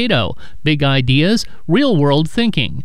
Mankato. Big ideas, real world thinking.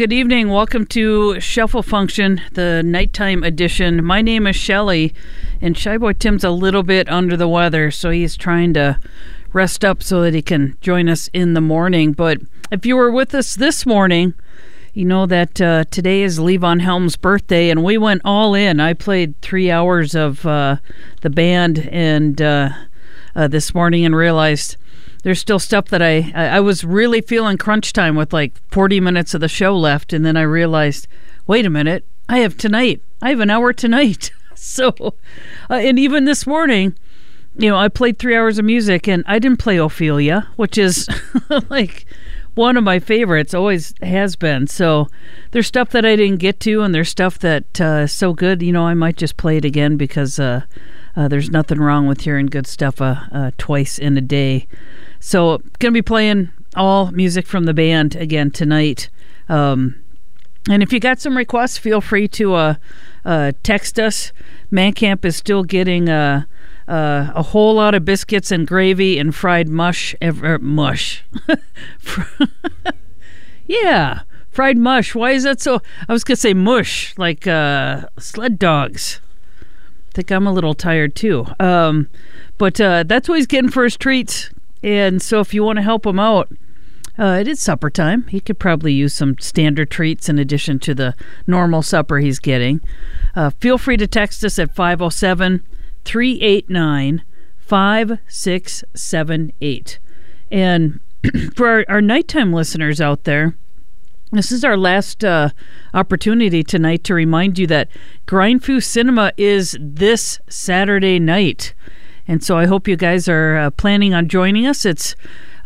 Good evening. Welcome to Shuffle Function, the nighttime edition. My name is Shelly, and Shyboy Tim's a little bit under the weather, so he's trying to rest up so that he can join us in the morning. But if you were with us this morning, you know that uh, today is Levon Helm's birthday, and we went all in. I played three hours of uh, the band, and uh, uh this morning, and realized there's still stuff that I I was really feeling crunch time with like 40 minutes of the show left, and then I realized, wait a minute, I have tonight. I have an hour tonight. so, uh, and even this morning, you know, I played three hours of music, and I didn't play Ophelia, which is like one of my favorites, always has been. So there's stuff that I didn't get to, and there's stuff that uh, is so good, you know, I might just play it again because uh, uh, there's nothing wrong with hearing good stuff uh, uh, twice in a day. So, going to be playing all music from the band again tonight. Um, and if you got some requests, feel free to uh, uh, text us. Mancamp is still getting uh, uh, a whole lot of biscuits and gravy and fried mush. Ever, mush. yeah, fried mush. Why is that so? I was going to say mush, like uh, sled dogs. I think I'm a little tired too. Um, but uh, that's what he's getting for his treats. And so if you want to help him out, Uh, it is supper time. He could probably use some standard treats in addition to the normal supper he's getting. Uh, feel free to text us at 507 389 5678. And for our, our nighttime listeners out there, this is our last uh, opportunity tonight to remind you that Grindfu Cinema is this Saturday night. And so I hope you guys are uh, planning on joining us. It's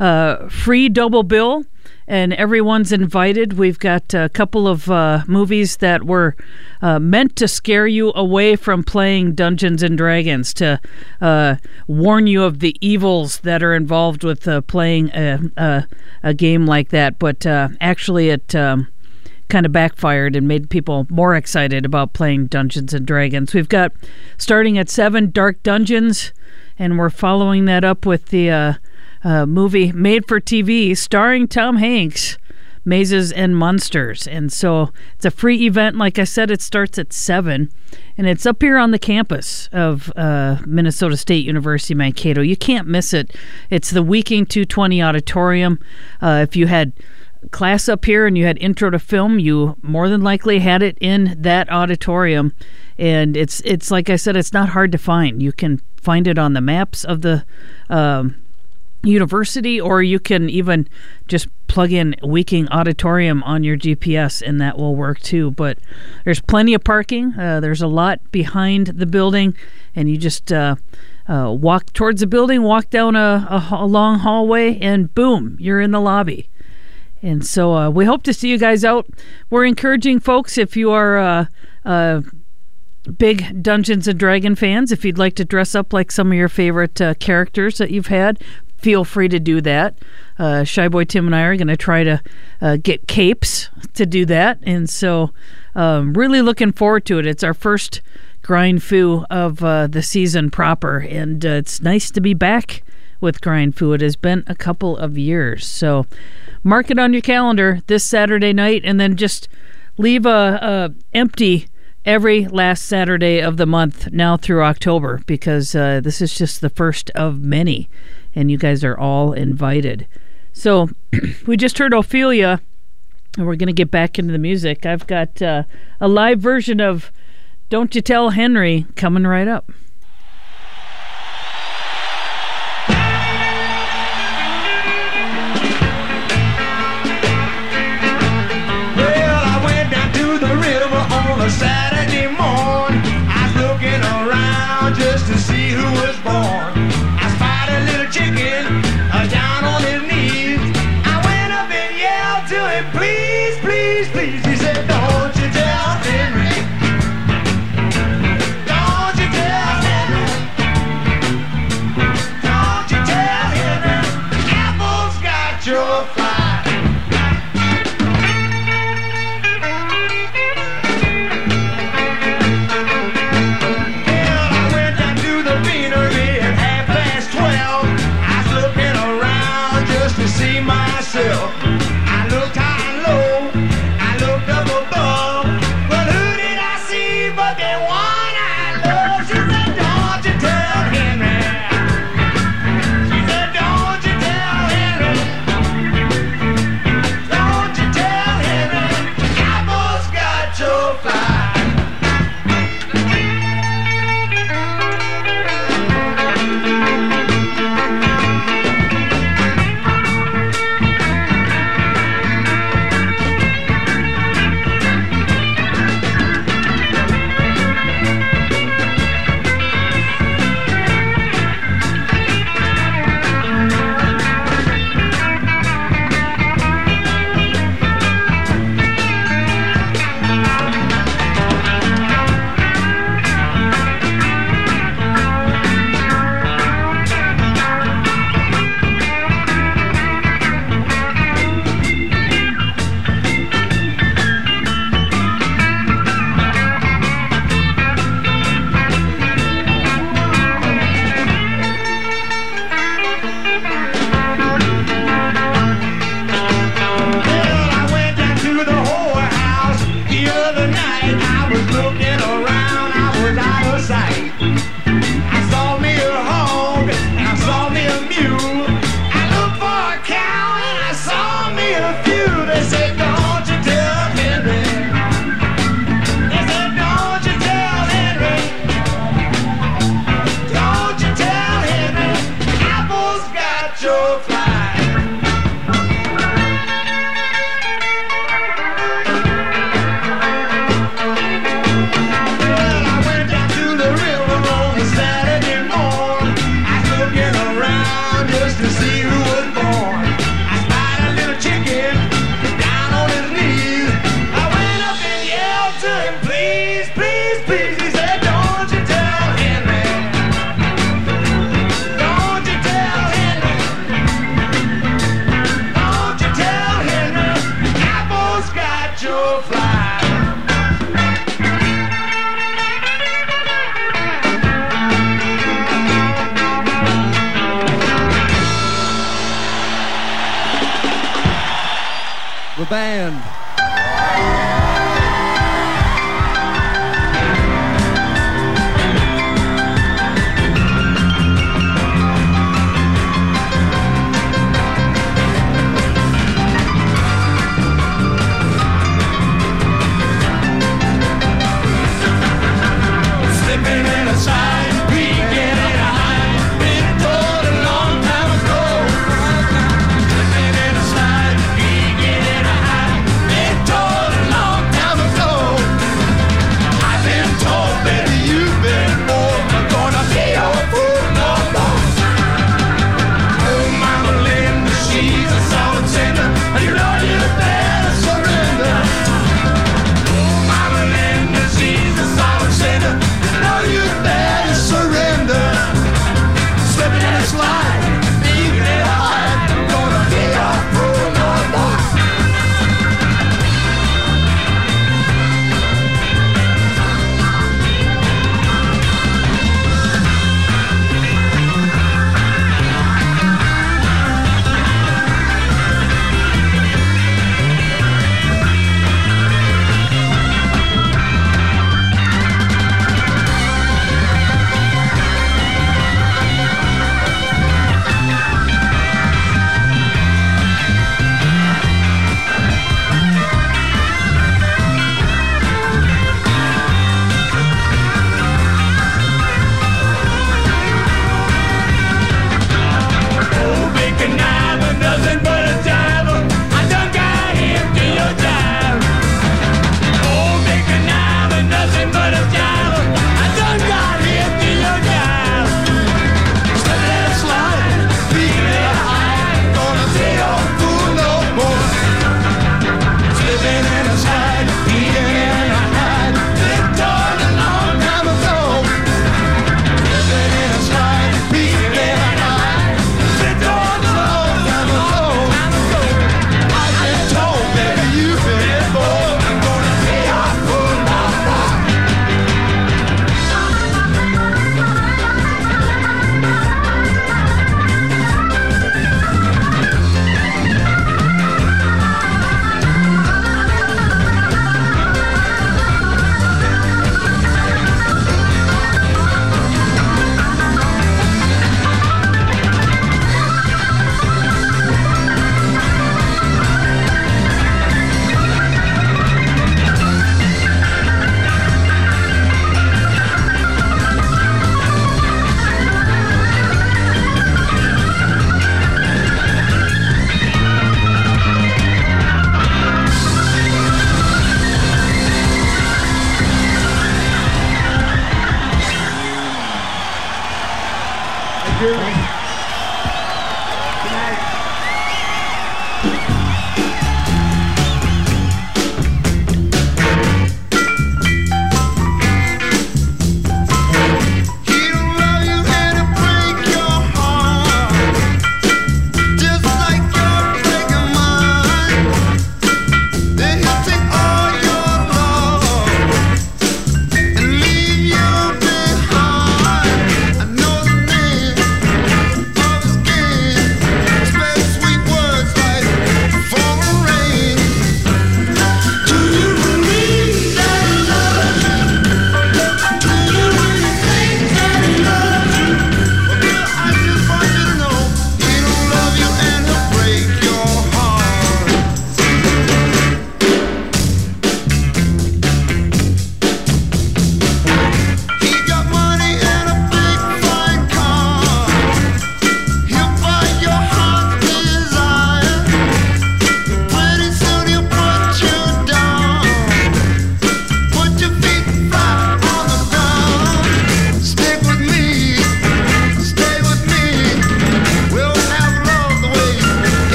uh, free double bill and everyone's invited. We've got a couple of uh, movies that were uh, meant to scare you away from playing Dungeons and Dragons, to uh, warn you of the evils that are involved with uh, playing a, a, a, game like that. But uh, actually, it. Um, kind of backfired and made people more excited about playing Dungeons and Dragons. We've got starting at 7 Dark Dungeons and we're following that up with the uh, uh, movie made for TV starring Tom Hanks, Mazes and Monsters. And so it's a free event. Like I said, it starts at 7, and it's up here on the campus of uh, Minnesota State University Mankato. You can't miss it. It's the Wiecking 220 Auditorium. Uh, if you had class up here and you had intro to film, you more than likely had it in that auditorium. And it's it's like I said, it's not hard to find. You can find it on the maps of the um, university, or you can even just plug in Wiecking Auditorium on your GPS, and that will work too. But there's plenty of parking. Uh, there's a lot behind the building, and you just uh, uh, walk towards the building, walk down a, a, a, long hallway, and boom, you're in the lobby. And so uh, we hope to see you guys out. We're encouraging folks if you are uh, uh, big Dungeons and Dragon fans, if you'd like to dress up like some of your favorite uh, characters that you've had, feel free to do that. Uh, Shy Boy Tim and I are going to try to uh, get capes to do that, and so um, really looking forward to it. It's our first grind foo of uh, the season proper, and uh, it's nice to be back with grind foo. It has been a couple of years, so mark it on your calendar this Saturday night, and then just leave a, a empty every last Saturday of the month now through October because uh, this is just the first of many and you guys are all invited. So we just heard Ophelia, and we're going to get back into the music. I've got uh, a live version of Don't You Tell Henry coming right up.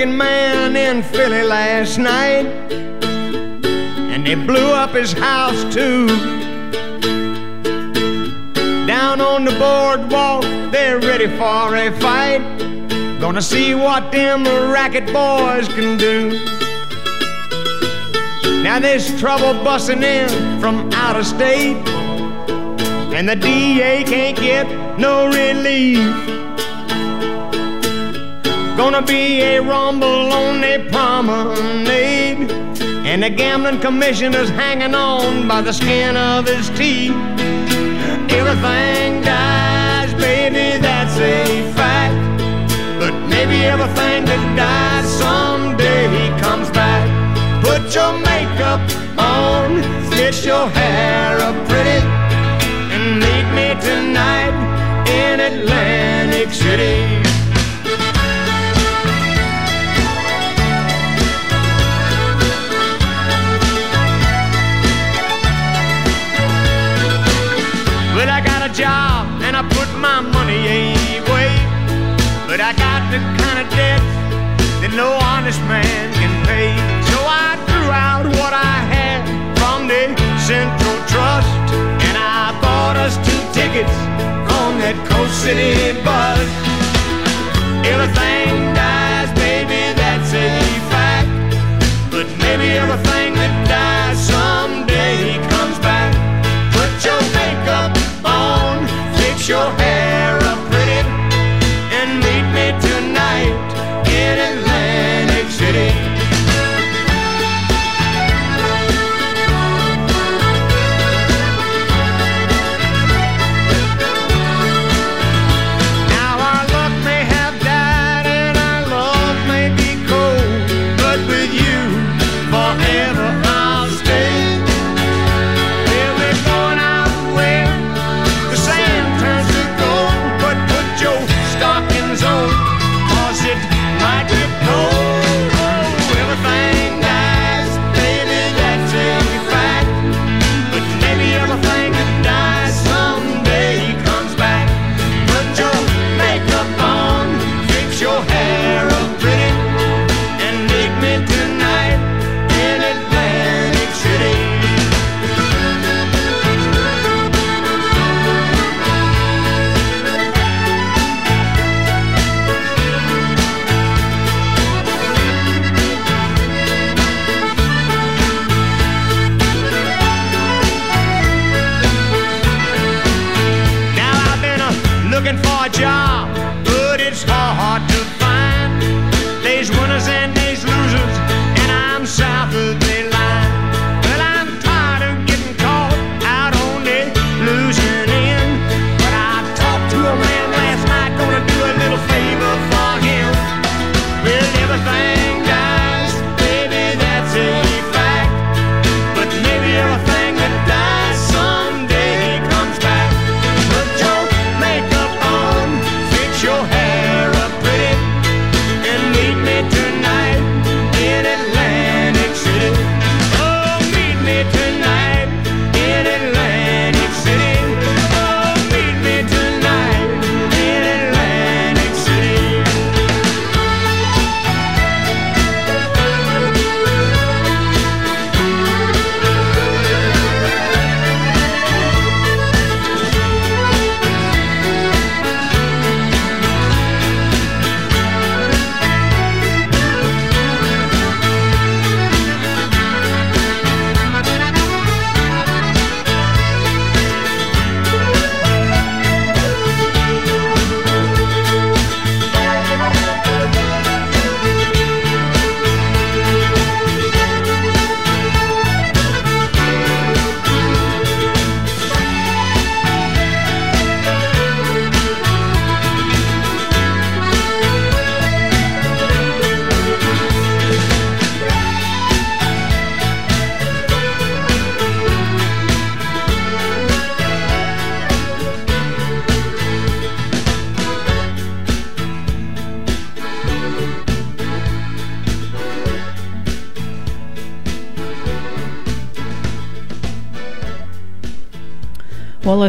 Up man in Philly last night. And they blew up his house too. Down on the boardwalk, they're ready for a fight. Gonna see what them racket boys can do. Now there's trouble busting in from out of state. And the DA can't get no relief. Gonna be a rumble on a promenade. And the gambling commissioner's hanging on by the skin of his teeth. Everything dies, baby, that's a fact. But maybe everything that dies someday comes back. Put your makeup on, fix your hair up pretty, and meet me tonight in Atlantic City. Money away. But I got the kind of debt that no honest man can pay. So I threw out what I had from the Central Trust. And I bought us two tickets on that Coast City bus. Everything dies, baby, that's a fact. But maybe everything that dies someday comes back. Put your makeup on, fix your hair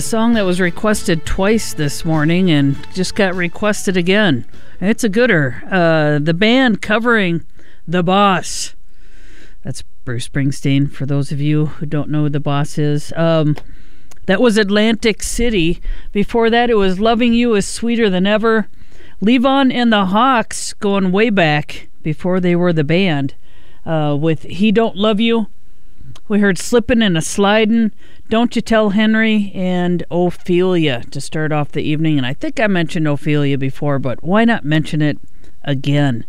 song that was requested twice this morning and just got requested again. It's a gooder. Uh, the band covering The Boss. That's Bruce Springsteen, for those of you who don't know who The Boss is. Um, that was Atlantic City. Before that, it was Loving You is Sweeter Than Ever. Levon and the Hawks going way back before they were the band uh, with He Don't Love You. We heard Slippin' and a Slidin', Don't You Tell Henry, and Ophelia to start off the evening. And I think I mentioned Ophelia before, but why not mention it again?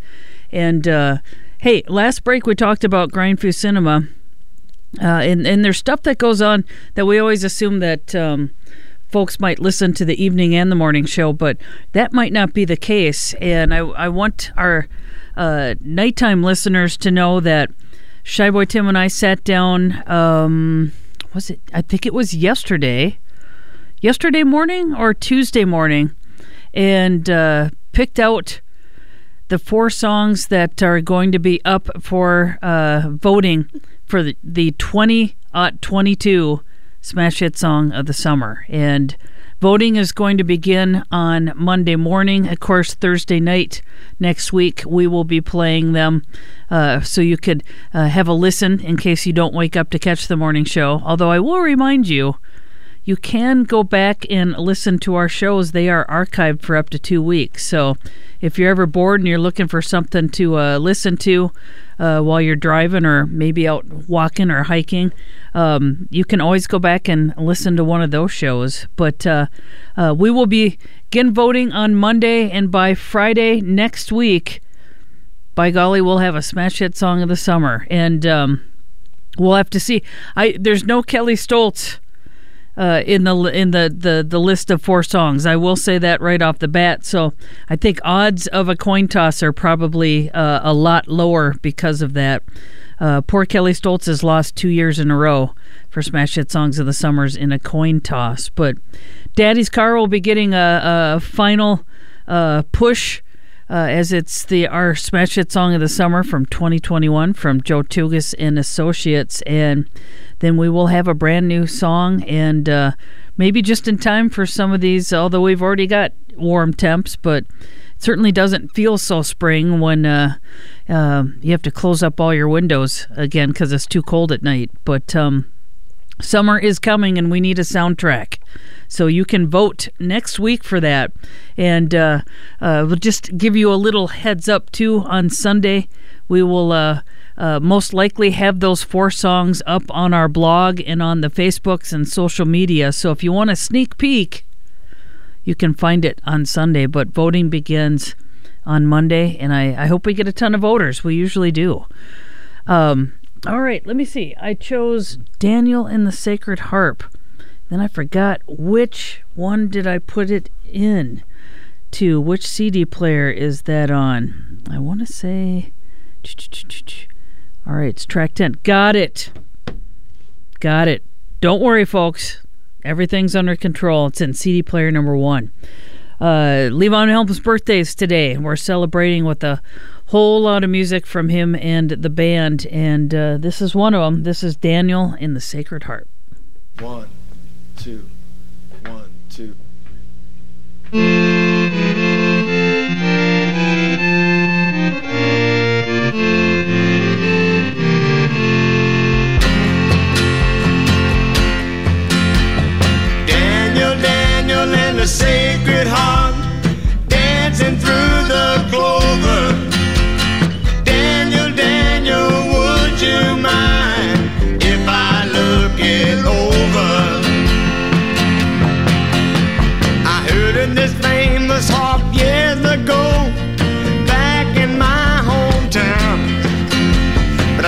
And uh, hey, last break we talked about Grindfoo Cinema. Uh, and, and there's stuff that goes on that we always assume that um, folks might listen to the evening and the morning show, but that might not be the case. And I, I want our uh, nighttime listeners to know that Shy Boy Tim and I sat down. Um, was it? I think it was yesterday, yesterday morning or Tuesday morning, and uh, picked out the four songs that are going to be up for uh, voting for the, the 20 22 smash hit song of the summer. And voting is going to begin on Monday morning. Of course, Thursday night next week, we will be playing them. Uh, so you could uh, have a listen in case you don't wake up to catch the morning show. Although I will remind you, you can go back and listen to our shows. They are archived for up to two weeks. So if you're ever bored and you're looking for something to uh, listen to uh, while you're driving or maybe out walking or hiking, um, you can always go back and listen to one of those shows. But uh, uh, we will be again voting on Monday, and by Friday next week, by golly, we'll have a smash hit song of the summer. And um, we'll have to see. I there's no Kelley Stoltz uh, in the in the, the the list of four songs. I will say that right off the bat. So I think odds of a coin toss are probably uh, a lot lower because of that. Uh, poor Kelley Stoltz has lost two years in a row for Smash Hit Songs of the Summers in a coin toss. But Daddy's Car will be getting a, a final uh, push uh, as it's the our smash hit song of the summer from 2021 from Joe Tugas and Associates, and then we will have a brand new song and uh, maybe just in time for some of these. Although we've already got warm temps, but it certainly doesn't feel so spring when uh, uh, you have to close up all your windows again because it's too cold at night. But um, summer is coming, and we need a soundtrack. So you can vote next week for that. And uh, uh, we'll just give you a little heads up too. On Sunday, we will uh, uh, most likely have those four songs up on our blog and on the Facebooks and social media. So if you want a sneak peek, you can find it on Sunday. But voting begins on Monday, and I, I hope we get a ton of voters. We usually do. Um, all right, let me see. I chose Daniel and the Sacred Harp. Then I forgot which one did I put it in to. Which CD player is that on? I want to say. All right, it's track 10. Got it. Got it. Don't worry, folks. Everything's under control. It's in CD player number one. Uh, Levon Helm's birthday is today. We're celebrating with a whole lot of music from him and the band, and uh, this is one of them. This is Daniel in the Sacred Harp. One, two, one, two. Daniel, Daniel, and the sacred harp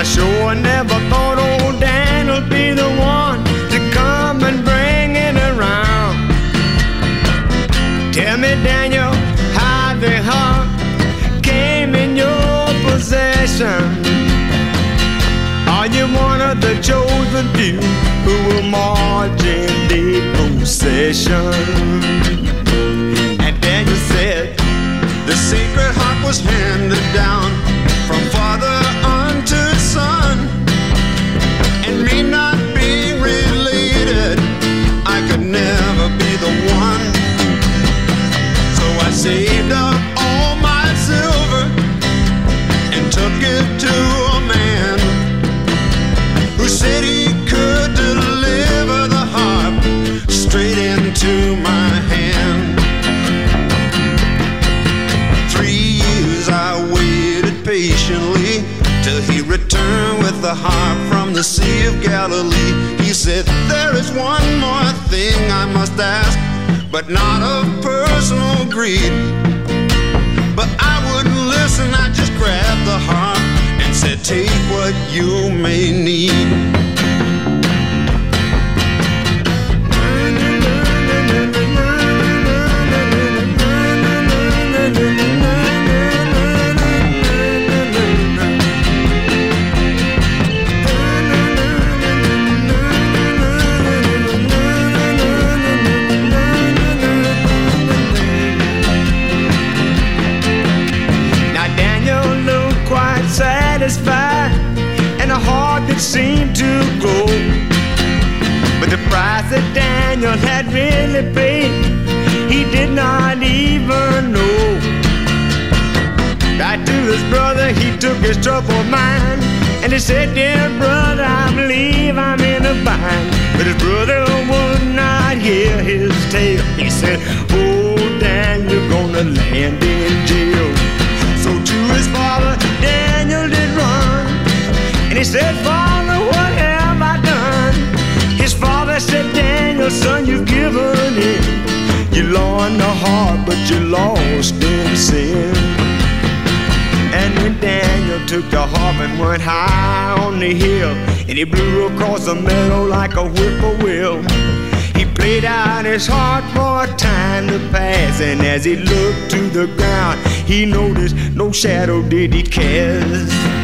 I sure never thought old Dan'll be the one to come and bring it around. Tell me, Daniel, how the harp came in your possession. Are you one of the chosen few who will march in the procession? And Daniel said, The sacred harp was handed down to a man who said he could deliver the harp straight into my hand. Three years I waited patiently till he returned with the harp from the Sea of Galilee. He said, There is one more thing I must ask, but not of personal greed. But I wouldn't listen, I just grabbed the harp and said, Take what you may need. Satisfied, and a heart that seemed to glow. But the price that Daniel had really paid, he did not even know. Right to his brother, he took his troubled mind, and he said, "Dear brother, I believe I'm in a bind." But his brother would not hear his tale. He said, Oh, Dan, said, Father, what have I done? His father said, Daniel, son, you've given in. You in the heart, but you lost in sin. And when Daniel took the harp and went high on the hill, and he blew across the meadow like a whippoorwill. He played out his heart for a time to pass, and as he looked to the ground, he noticed no shadow did he cast.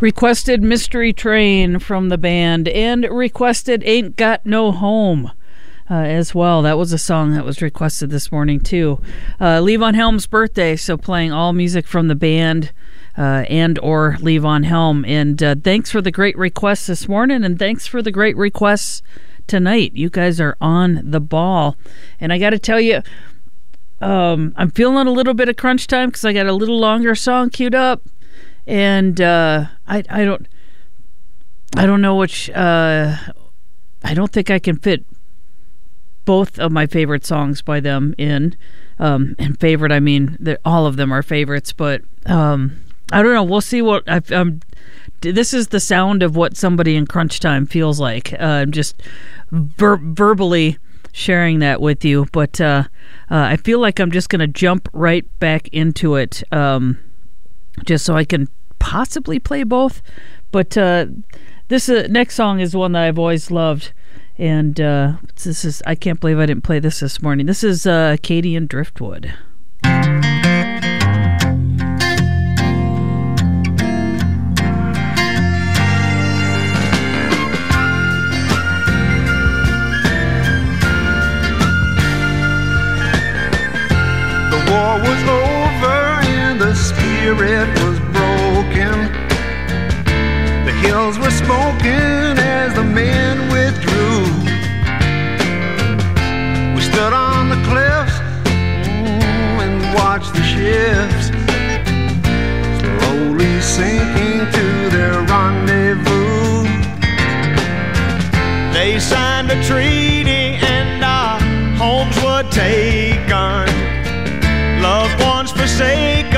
Requested Mystery Train from the band and requested Ain't Got No Home. Uh, as well, that was a song that was requested this morning too. Uh, Levon Helm's birthday, so playing all music from the band uh, and or Levon Helm. And uh, thanks for the great requests this morning, and thanks for the great requests tonight. You guys are on the ball, and I got to tell you, um, I'm feeling a little bit of crunch time because I got a little longer song queued up, and uh, I I don't I don't know which uh, I don't think I can fit both of my favorite songs by them in. Um, and favorite, I mean, all of them are favorites, but um, I don't know. We'll see what I, um, this is the sound of what somebody in crunch time feels like. Uh, I'm just ver- verbally sharing that with you, but uh, uh, I feel like I'm just going to jump right back into it, um, just so I can possibly play both, but uh, this uh, next song is one that I've always loved, and uh, this is I can't believe I didn't play this this morning. This is uh, Acadian Driftwood. spirit hills were smoking as the men withdrew. We stood on the cliffs mm, and watched the ships slowly sinking to their rendezvous. They signed a treaty and our homes were taken. Loved ones forsaken,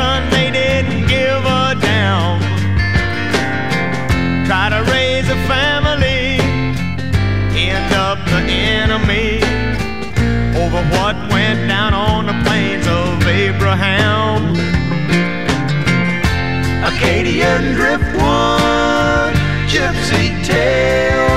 Acadian driftwood, gypsy tailwind.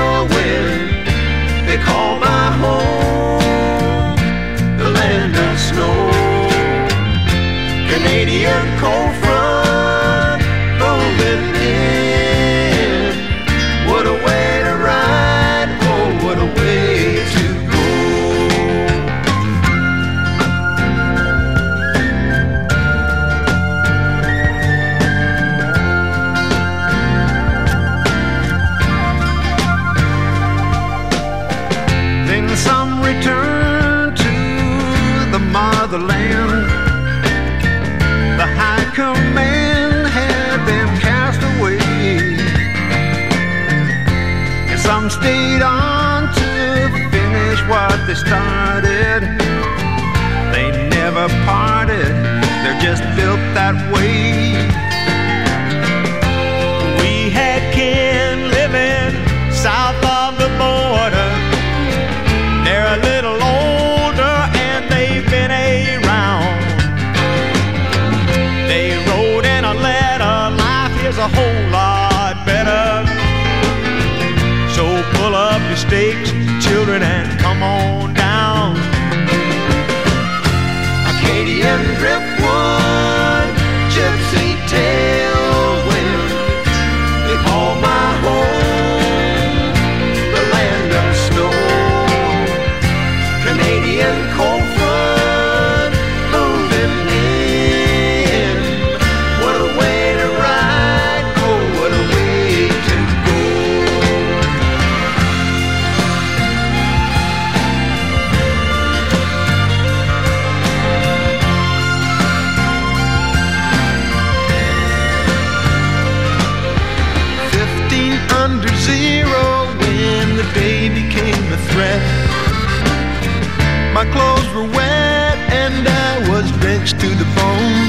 The bone.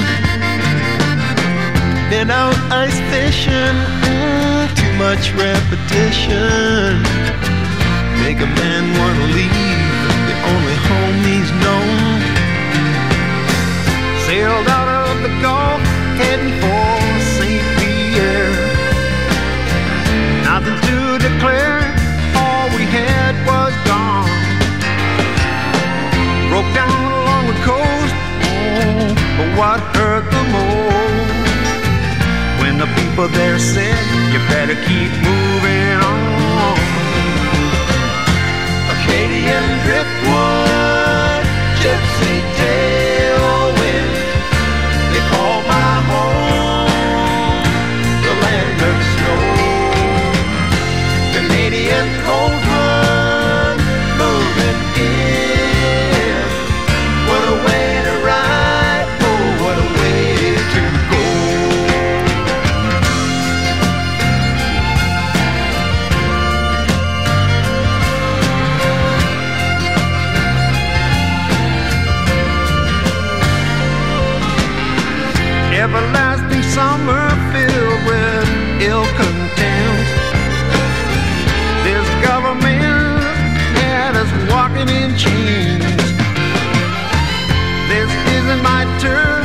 Been out ice fishing, mm, too much repetition. Make a man wanna leave the only people there said, you better keep moving ill content. This government had us walking in chains. This isn't my turf.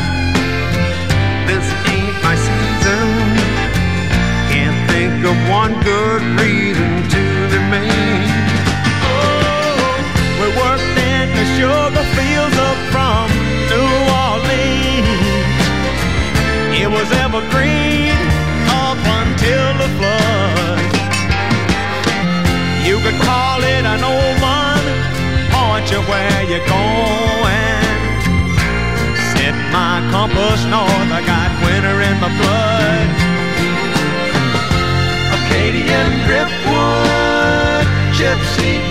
This ain't my season. Can't think of one good reason to remain. Oh, we worked in the sugar fields up from New Orleans. It was evergreen till the flood. You could call it an old one, point you where you're going. Set my compass north, I got winter in my blood. Acadian driftwood, gypsy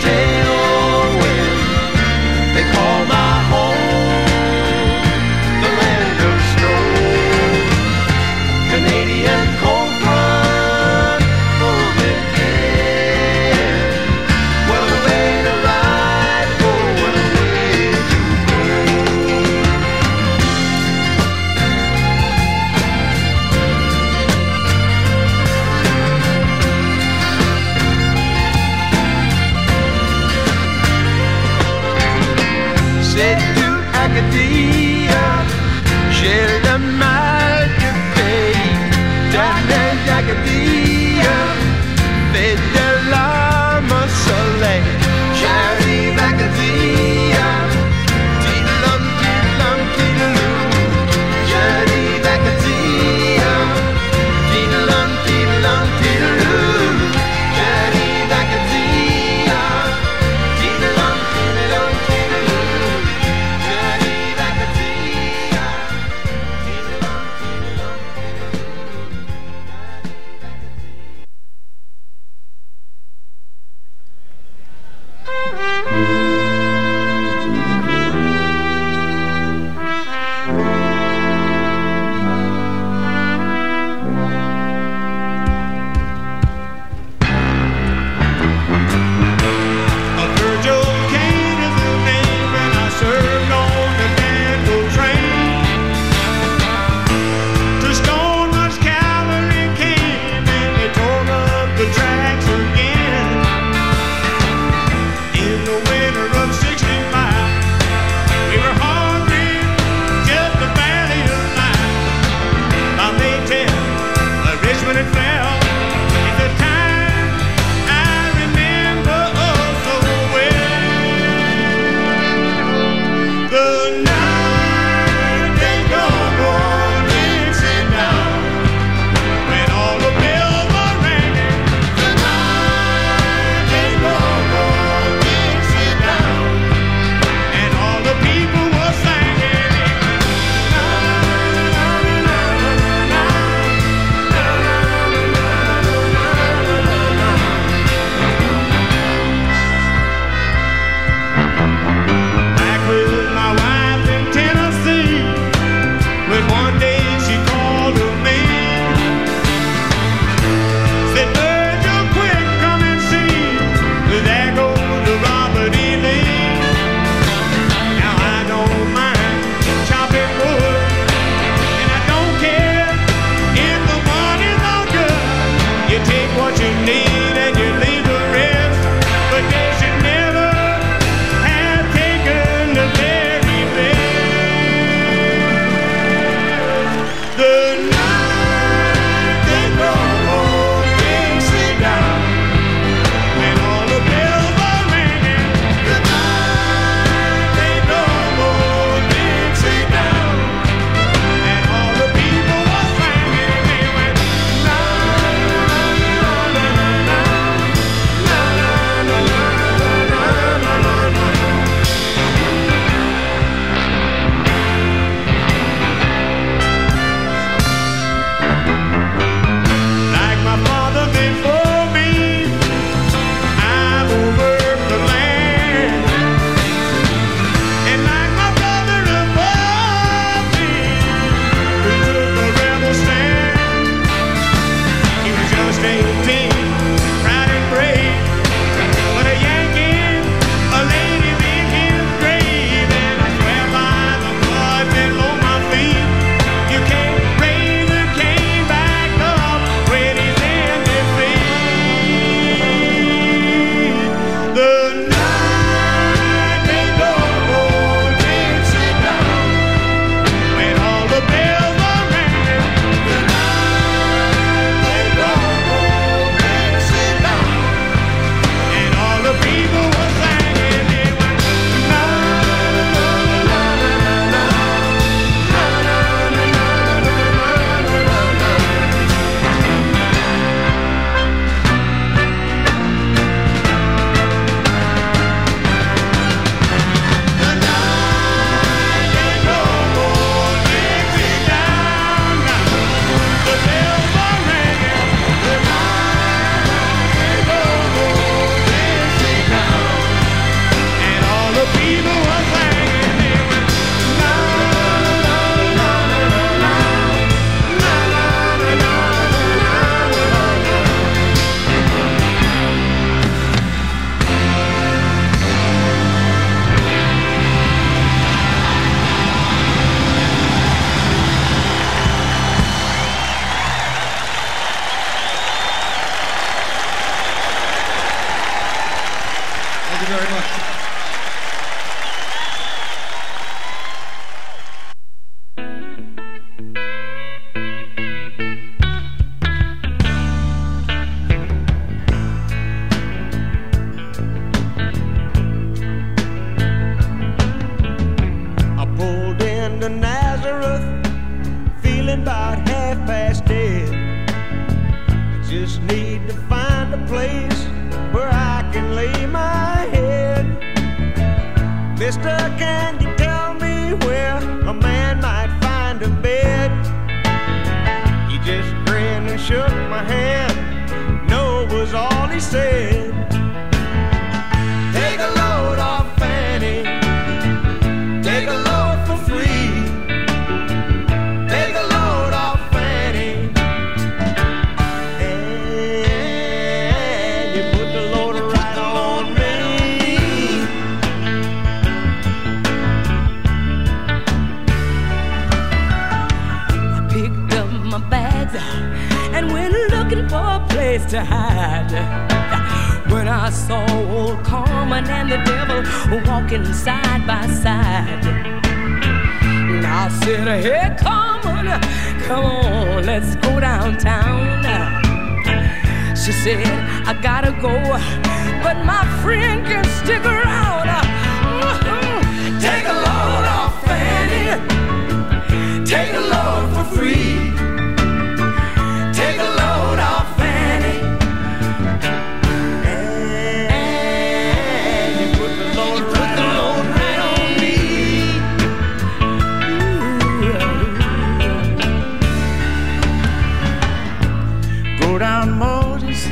Moses.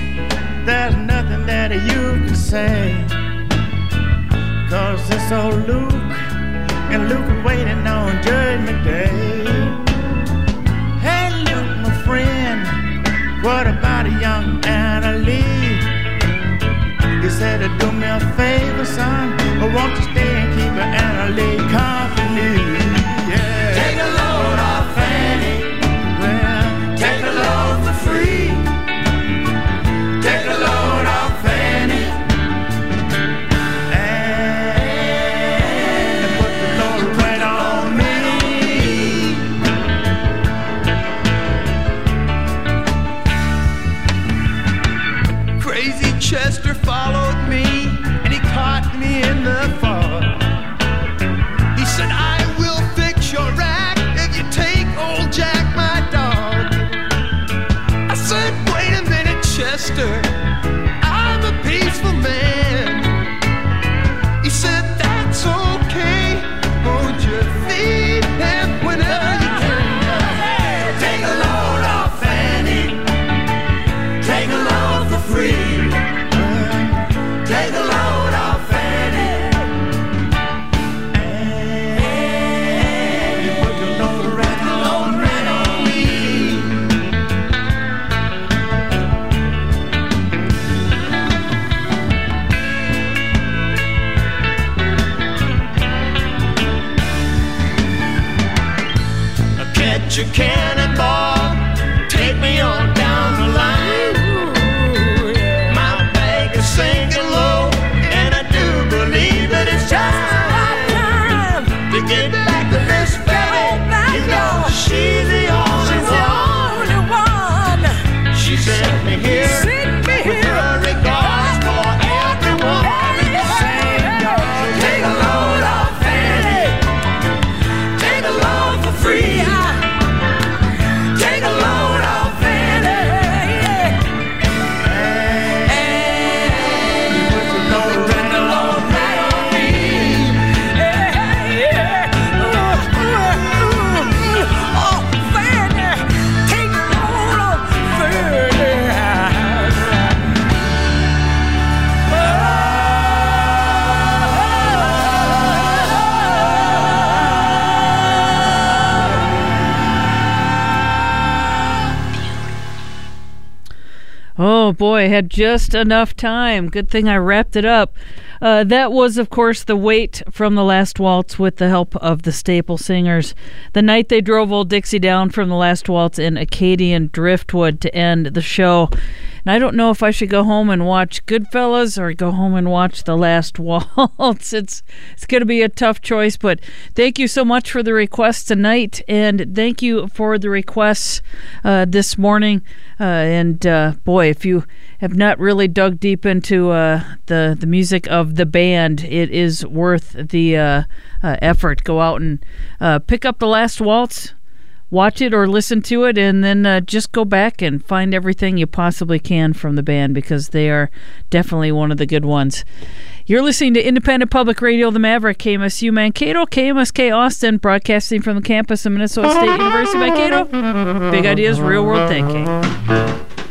There's nothing that you can say. Cause it's old Luke, and Luke waiting on Judgment Day. Hey, Luke, my friend, what about a young Anna Lee? You said, do me a favor, son, I want to stay and keep an Anna Lee company? get had just enough time. Good thing I wrapped it up. Uh, that was, of course, the Weight from the last waltz with the help of the Staple Singers. The night they drove Old Dixie down from the last waltz in Acadian Driftwood to end the show. And I don't know if I should go home and watch Goodfellas or go home and watch The Last Waltz. It's it's going to be a tough choice, but thank you so much for the request tonight, and thank you for the requests uh, this morning. Uh, and uh, boy, if you have have not really dug deep into uh, the the music of the band. It is worth the uh, uh, effort. Go out and uh, pick up the last waltz, watch it or listen to it, and then uh, just go back and find everything you possibly can from the band because they are definitely one of the good ones. You're listening to Independent Public Radio, The Maverick, KMSU Mankato, KMSK Austin, broadcasting from the campus of Minnesota State University, Mankato. Big ideas, real world thinking.